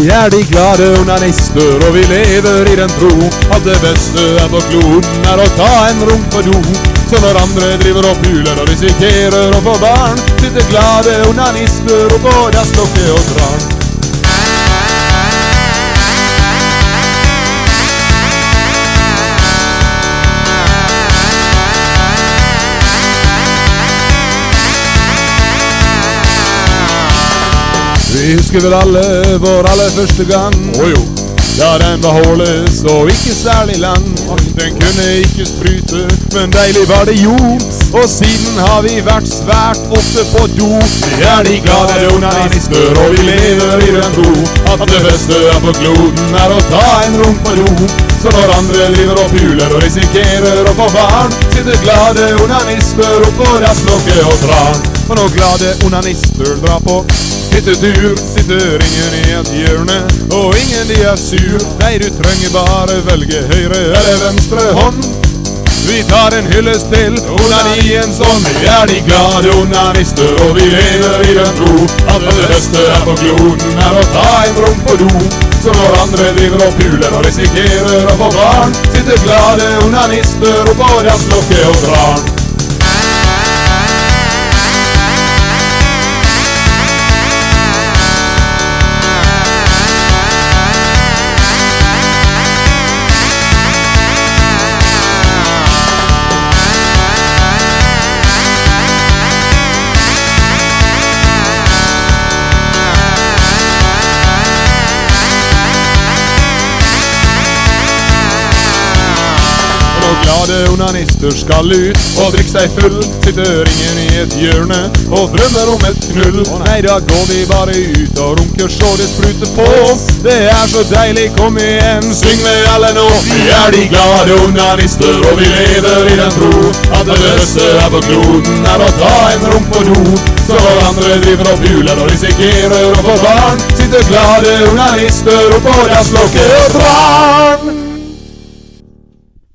Vi er de glade onanister, og vi lever i den tro at det beste er på kloden er å ta en runk på do. Så når andre driver og puler og risikerer å få barn, sitter glade onanister oppå dasslokket og drar. Vi husker vel alle vår aller første gang. Å jo. Ja, den var hårløs og ikke særlig lang. Den kunne ikke sprute, men deilig var det jo. Og siden har vi vært svært ofte på do. Vi er de glade onanister, og vi lever i den tro at det beste er på kloden er å ta en runk på do. Så når andre driver og puler og risikerer å få barn, sitter glade onanister oppå dasslokket og drar. For når glade onanister drar på hyttetur, sitter ingen i et hjørne, og ingen de er sur. Nei, du trenger bare velge høyre eller venstre hånd. Vi tar en hyllest til onanien som vi er de glade onanister, og vi lever i den tro at det beste er på kloden er å ta en rom på do. Så når andre driver og puler og risikerer å få barn, sitter glade onanister oppå dasslokket og drar. Glade onanister skal ut og drikke seg full. Sitter ingen i et hjørne og drømmer om et knull. Nei, da går vi bare ut og runker så det spruter på. Det er så deilig, kom igjen, syng med alle nå. Vi er de glade onanister, og vi lever i den tro at det beste er på kloden er å ta en runk på do. Så andre driver og puler og risikerer å få barn, sitter glade onanister oppå dasslokket og drar.